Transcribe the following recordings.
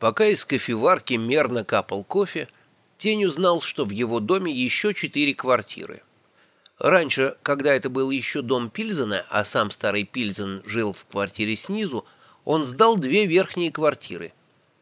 Пока из кофеварки мерно капал кофе, Тень узнал, что в его доме еще четыре квартиры. Раньше, когда это был еще дом Пильзена, а сам старый Пильзен жил в квартире снизу, он сдал две верхние квартиры.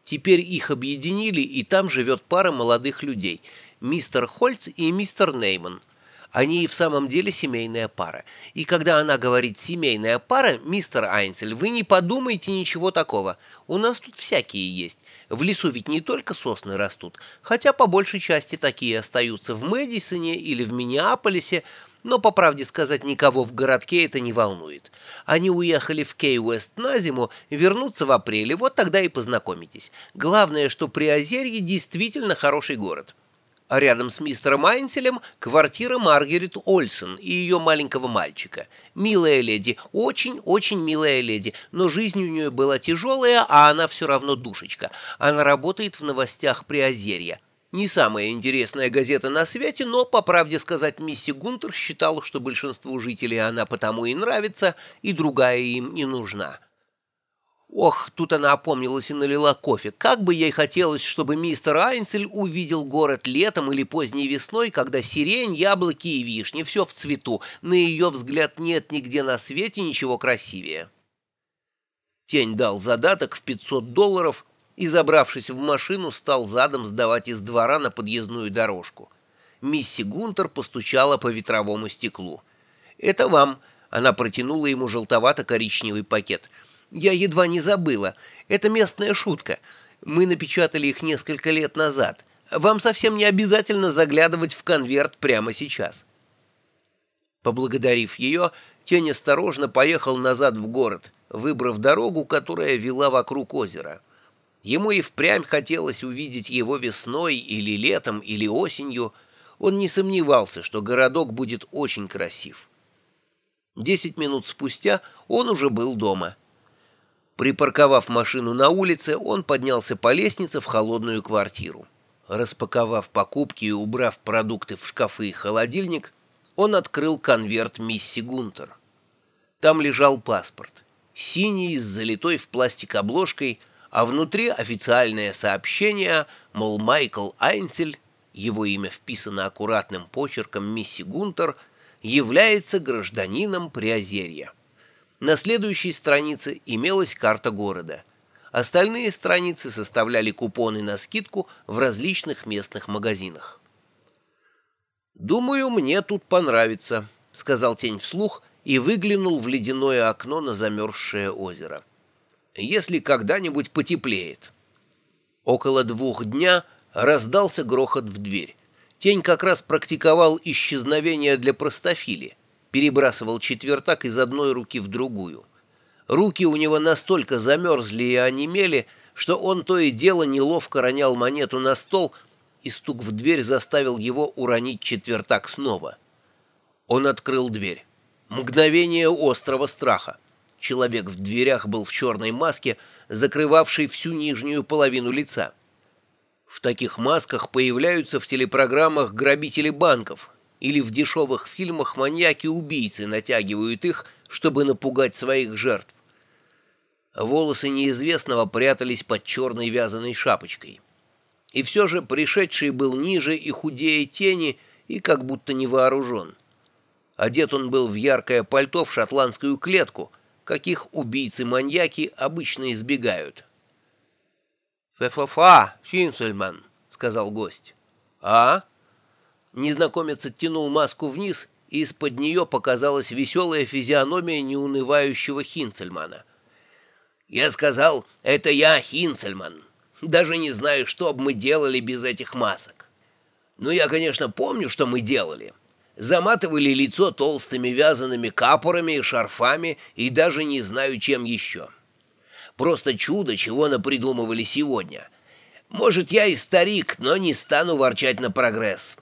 Теперь их объединили, и там живет пара молодых людей – мистер Хольц и мистер Нейман – они и в самом деле семейная пара. И когда она говорит «семейная пара», мистер Айнцель, вы не подумайте ничего такого. У нас тут всякие есть. В лесу ведь не только сосны растут, хотя по большей части такие остаются в Мэдисоне или в Миннеаполисе, но, по правде сказать, никого в городке это не волнует. Они уехали в Кей-Уэст на зиму, вернутся в апреле, вот тогда и познакомитесь. Главное, что Приозерье действительно хороший город а рядом с мистером Айнселем квартира Маргарет Ольсон и ее маленького мальчика. Милая леди, очень-очень милая леди, но жизнь у нее была тяжелая, а она все равно душечка. Она работает в новостях Приозерья. Не самая интересная газета на свете, но, по правде сказать, мисси Гунтер считала, что большинству жителей она потому и нравится, и другая им не нужна. Ох, тут она опомнилась и налила кофе. Как бы ей хотелось, чтобы мистер Айнцель увидел город летом или поздней весной, когда сирень, яблоки и вишни, все в цвету. На ее взгляд нет нигде на свете ничего красивее. Тень дал задаток в 500 долларов и, забравшись в машину, стал задом сдавать из двора на подъездную дорожку. Мисси Гунтер постучала по ветровому стеклу. «Это вам», — она протянула ему желтовато-коричневый пакет — я едва не забыла. Это местная шутка. Мы напечатали их несколько лет назад. Вам совсем не обязательно заглядывать в конверт прямо сейчас». Поблагодарив ее, Тень осторожно поехал назад в город, выбрав дорогу, которая вела вокруг озера. Ему и впрямь хотелось увидеть его весной или летом или осенью. Он не сомневался, что городок будет очень красив. Десять минут спустя он уже был дома. Припарковав машину на улице, он поднялся по лестнице в холодную квартиру. Распаковав покупки и убрав продукты в шкафы и холодильник, он открыл конверт мисси Гунтер. Там лежал паспорт, синий с залитой в пластик обложкой, а внутри официальное сообщение, мол, Майкл Айнсель, его имя вписано аккуратным почерком мисси Гунтер, является гражданином Приозерья. На следующей странице имелась карта города. Остальные страницы составляли купоны на скидку в различных местных магазинах. «Думаю, мне тут понравится», — сказал тень вслух и выглянул в ледяное окно на замерзшее озеро. «Если когда-нибудь потеплеет». Около двух дня раздался грохот в дверь. Тень как раз практиковал исчезновение для простофили перебрасывал четвертак из одной руки в другую. Руки у него настолько замерзли и онемели, что он то и дело неловко ронял монету на стол, и стук в дверь заставил его уронить четвертак снова. Он открыл дверь. Мгновение острого страха. Человек в дверях был в черной маске, закрывавшей всю нижнюю половину лица. В таких масках появляются в телепрограммах грабители банков, или в дешевых фильмах маньяки-убийцы натягивают их, чтобы напугать своих жертв. Волосы неизвестного прятались под черной вязаной шапочкой. И все же пришедший был ниже и худее тени и как будто не вооружен. Одет он был в яркое пальто в шотландскую клетку, каких убийцы-маньяки обычно избегают. «Фе-фа-фа, Финсельман», — сказал гость. «А?» Незнакомец оттянул маску вниз, и из-под нее показалась веселая физиономия неунывающего Хинцельмана. «Я сказал, это я, Хинцельман. Даже не знаю, что бы мы делали без этих масок. Ну, я, конечно, помню, что мы делали. Заматывали лицо толстыми вязаными капорами и шарфами, и даже не знаю, чем еще. Просто чудо, чего напридумывали сегодня. Может, я и старик, но не стану ворчать на прогресс».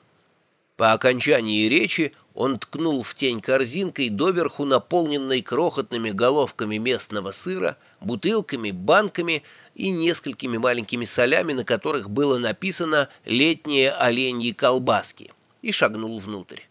По окончании речи он ткнул в тень корзинкой, доверху наполненной крохотными головками местного сыра, бутылками, банками и несколькими маленькими солями, на которых было написано «летние оленьи колбаски», и шагнул внутрь.